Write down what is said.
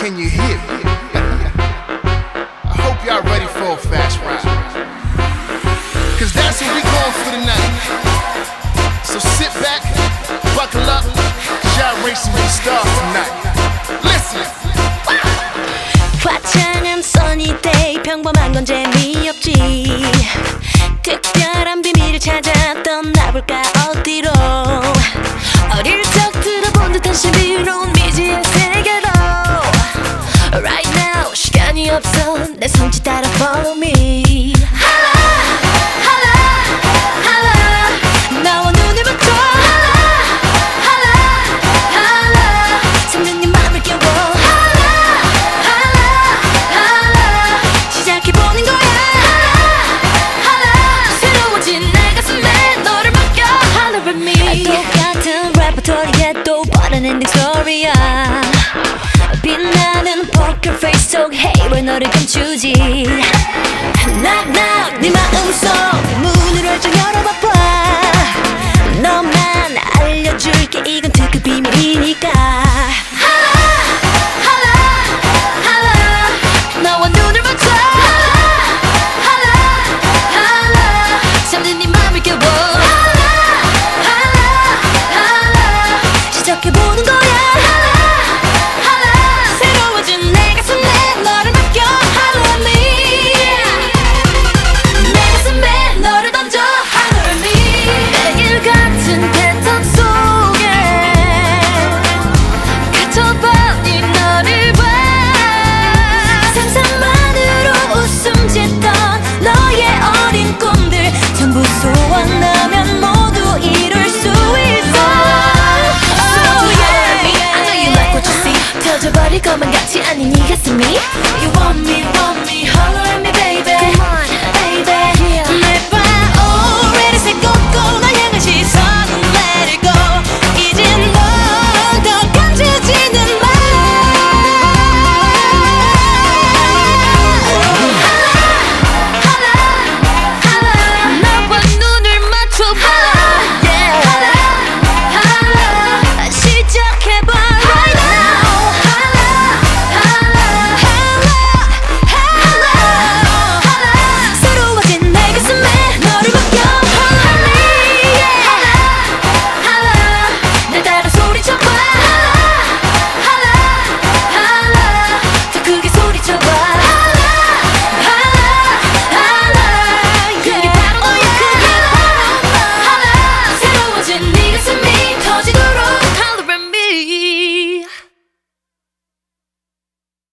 Can you hear me? I hope y'all ready for a fast ride. Cause that's what we going for tonight. So sit back, buckle up, y'all racing with the stars tonight. Listen. 화창한 sunny day 평범한 건 재미없지 특별한 비밀을 찾아 떠나볼까 없어. 내 손짓 따라 follow me. Like face 속 hey 왜 너를 감추지 Knock knock 네 마음